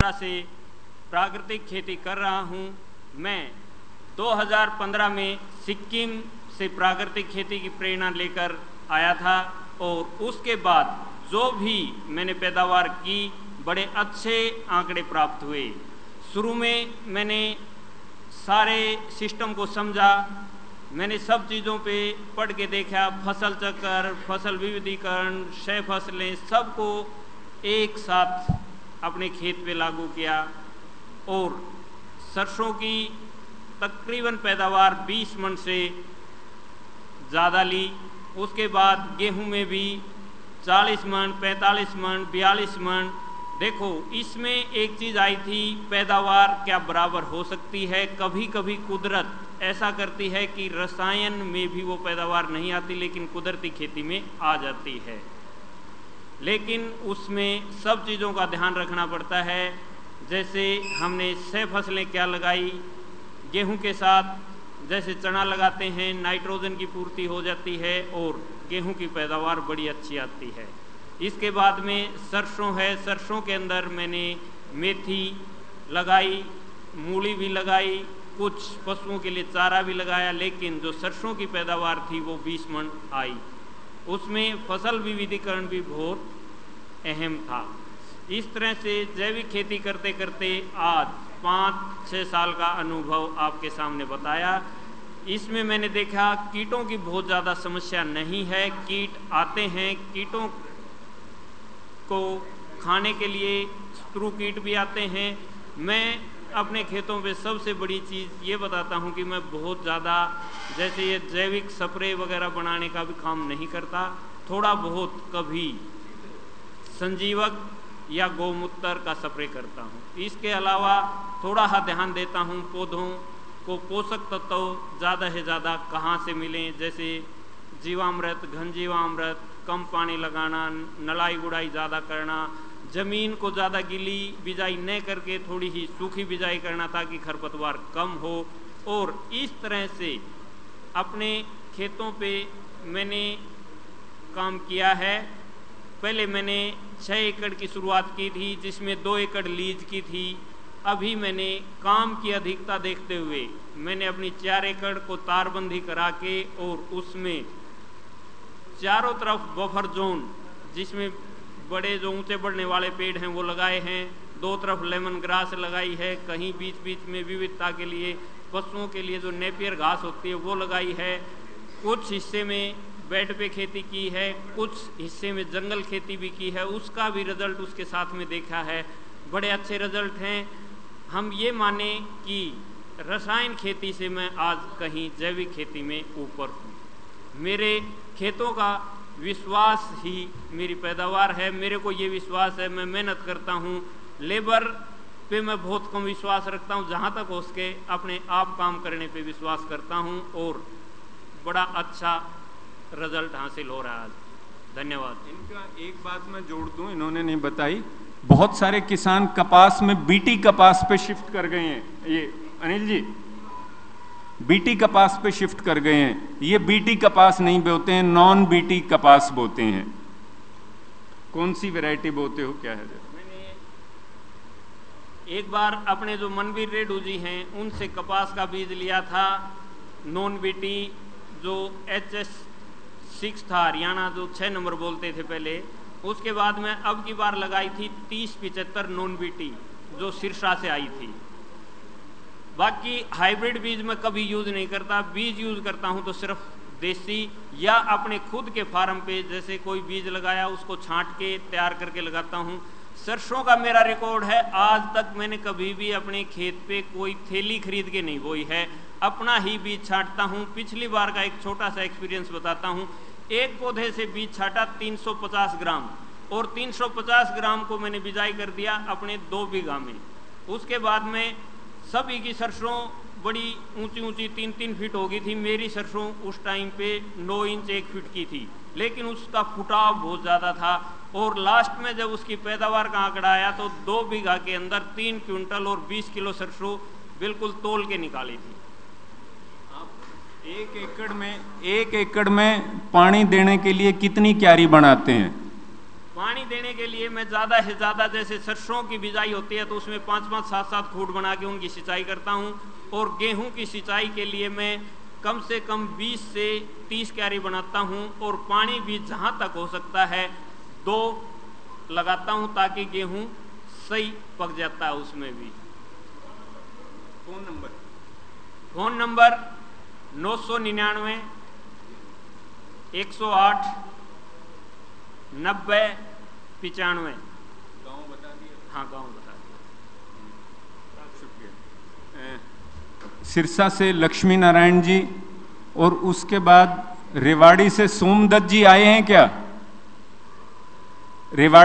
से प्राकृतिक खेती कर रहा हूँ। मैं 2015 में सिक्किम से प्राकृतिक खेती की प्रेरणा लेकर आया था और उसके बाद जो भी मैंने पैदावार की, बड़े अच्छे आंकड़े प्राप्त हुए। शुरू में मैंने सारे सिस्टम को समझा, मैंने सब चीज़ों पे पढ़ के देखा, फ़सल चक्कर, फ़सल विविधीकरण शय फ़सलें, सबको एक साथ अपने खेत पे लागू किया और सरसों की तकरीबन पैदावार 20 मन से ज़्यादा ली। उसके बाद गेहूँ में भी 40 मन 45 मन 42 मन। देखो, इसमें एक चीज़ आई थी, पैदावार क्या बराबर हो सकती है? कभी कभी कुदरत ऐसा करती है कि रसायन में भी वो पैदावार नहीं आती, लेकिन कुदरती खेती में आ जाती है। लेकिन उसमें सब चीज़ों का ध्यान रखना पड़ता है। जैसे हमने छः फ़सलें क्या लगाई? गेहूँ के साथ जैसे चना लगाते हैं, नाइट्रोजन की पूर्ति हो जाती है और गेहूँ की पैदावार बड़ी अच्छी आती है। इसके बाद में सरसों है। सरसों के अंदर मैंने मेथी लगाई, मूली भी लगाई, कुछ पशुओं के लिए चारा भी लगाया, लेकिन जो सरसों की पैदावार थी वो 20 मन आई। उसमें फ़सल विविधीकरण भी बहुत अहम था। इस तरह से जैविक खेती करते करते आज पाँच छः साल का अनुभव आपके सामने बताया। इसमें मैंने देखा कीटों की बहुत ज़्यादा समस्या नहीं है। कीट आते हैं, कीटों को खाने के लिए शत्रु कीट भी आते हैं। मैं अपने खेतों पे सबसे बड़ी चीज़ ये बताता हूँ कि मैं बहुत ज़्यादा जैसे ये जैविक स्प्रे वगैरह बनाने का भी काम नहीं करता, थोड़ा बहुत कभी संजीवक या गौमूत्र का स्प्रे करता हूँ। इसके अलावा थोड़ा सा ध्यान देता हूँ पौधों को पोषक तत्व ज़्यादा से ज़्यादा कहाँ से मिलें, जैसे जीवामृत घन जीवामृत कम पानी लगाना, नलाई गुड़ाई ज़्यादा करना ज़मीन को ज़्यादा गीली बिजाई न करके थोड़ी ही सूखी बिजाई करना ताकि खरपतवार कम हो। और इस तरह से अपने खेतों पे मैंने काम किया है। पहले मैंने छः एकड़ की शुरुआत की थी, जिसमें दो एकड़ लीज की थी। अभी मैंने काम की अधिकता देखते हुए मैंने अपनी चार एकड़ को तारबंदी करा के और उसमें चारों तरफ़ बफर जोन, जिसमें बड़े जो ऊँचे बढ़ने वाले पेड़ हैं, वो लगाए हैं। दो तरफ़ लेमन ग्रास लगाई है, कहीं बीच बीच में विविधता के लिए, पशुओं के लिए जो नेपियर घास होती है, वो लगाई है। कुछ हिस्से में बेड पे खेती की है, कुछ हिस्से में जंगल खेती भी की है। उसका भी रिज़ल्ट उसके साथ में देखा है। बड़े अच्छे रिज़ल्ट हैं। हम ये माने कि रसायन खेती से मैं आज कहीं जैविक खेती में ऊपर हूँ। मेरे खेतों का विश्वास ही मेरी पैदावार है। मेरे को ये विश्वास है, मैं मेहनत करता हूँ। लेबर पे मैं बहुत कम विश्वास रखता हूँ। जहाँ तक हो सके अपने आप काम करने पे विश्वास करता हूँ और बड़ा अच्छा रिज़ल्ट हासिल हो रहा है। धन्यवाद इनका एक बात मैं जोड़ दूँ, इन्होंने नहीं बताई। बहुत सारे किसान कपास में, बीटी कपास पे शिफ्ट कर गए हैं। ये अनिल जी बीटी कपास पे शिफ्ट कर गए हैं। ये बीटी कपास नहीं बोते हैं नॉन बीटी कपास बोते हैं। कौन सी वैरायटी बोते हो, क्या है? एक बार अपने जो मनवीर रेडू जी हैं, उनसे कपास का बीज लिया था नॉन बीटी जो एच एस सिक्स था, हरियाणा जो छः नंबर बोलते थे पहले, उसके बाद में अब की बार लगाई थी तीस पिचहत्तर नॉन बीटी जो सिरसा से आई थी। बाकी हाइब्रिड बीज मैं कभी यूज़ नहीं करता। बीज यूज़ करता हूँ तो सिर्फ़ देसी या अपने खुद के फार्म पे, जैसे कोई बीज लगाया, उसको छांट के तैयार करके लगाता हूँ। सरसों का मेरा रिकॉर्ड है, आज तक मैंने कभी भी अपने खेत पे कोई थैली खरीद के नहीं बोई है। अपना ही बीज छाटता हूँ। पिछली बार का एक छोटा सा एक्सपीरियंस बताता हूँ। एक पौधे से बीज छाटा 350 ग्राम और 350 ग्राम को मैंने बिजाई कर दिया अपने दो बीघा में। उसके बाद में सभी की सरसों बड़ी ऊँची ऊँची तीन तीन फीट हो गई थी। मेरी सरसों उस टाइम पे नौ इंच एक फीट की थी। लेकिन उसका फुटाव बहुत ज़्यादा था और लास्ट में जब उसकी पैदावार का आंकड़ा आया तो दो बीघा के अंदर तीन क्विंटल और बीस किलो सरसों बिल्कुल तोल के निकाली थी। एक एकड़ में, एक एकड़ में पानी देने के लिए कितनी क्यारी बनाते हैं? पानी देने के लिए मैं ज़्यादा से ज़्यादा जैसे सरसों की बिजाई होती है तो उसमें पाँच पाँच सात सात फूट बना के उनकी सिंचाई करता हूँ। और गेहूँ की सिंचाई के लिए मैं कम से कम 20 से 30 क्यारी बनाता हूँ और पानी भी जहाँ तक हो सकता है दो लगाता हूँ ताकि गेहूँ सही पक जाता है उसमें भी। Phone number? फ़ोन नंबर नौ सौ निन्यानवे एक सौ आठ नब्बे पचानवे। गाँव बता दिया। हाँ गाँव बता दिया। शुक्रिया। सिरसा से लक्ष्मी नारायण जी और उसके बाद रेवाड़ी से सोमदत्त जी आए हैं क्या? रेवाड़ी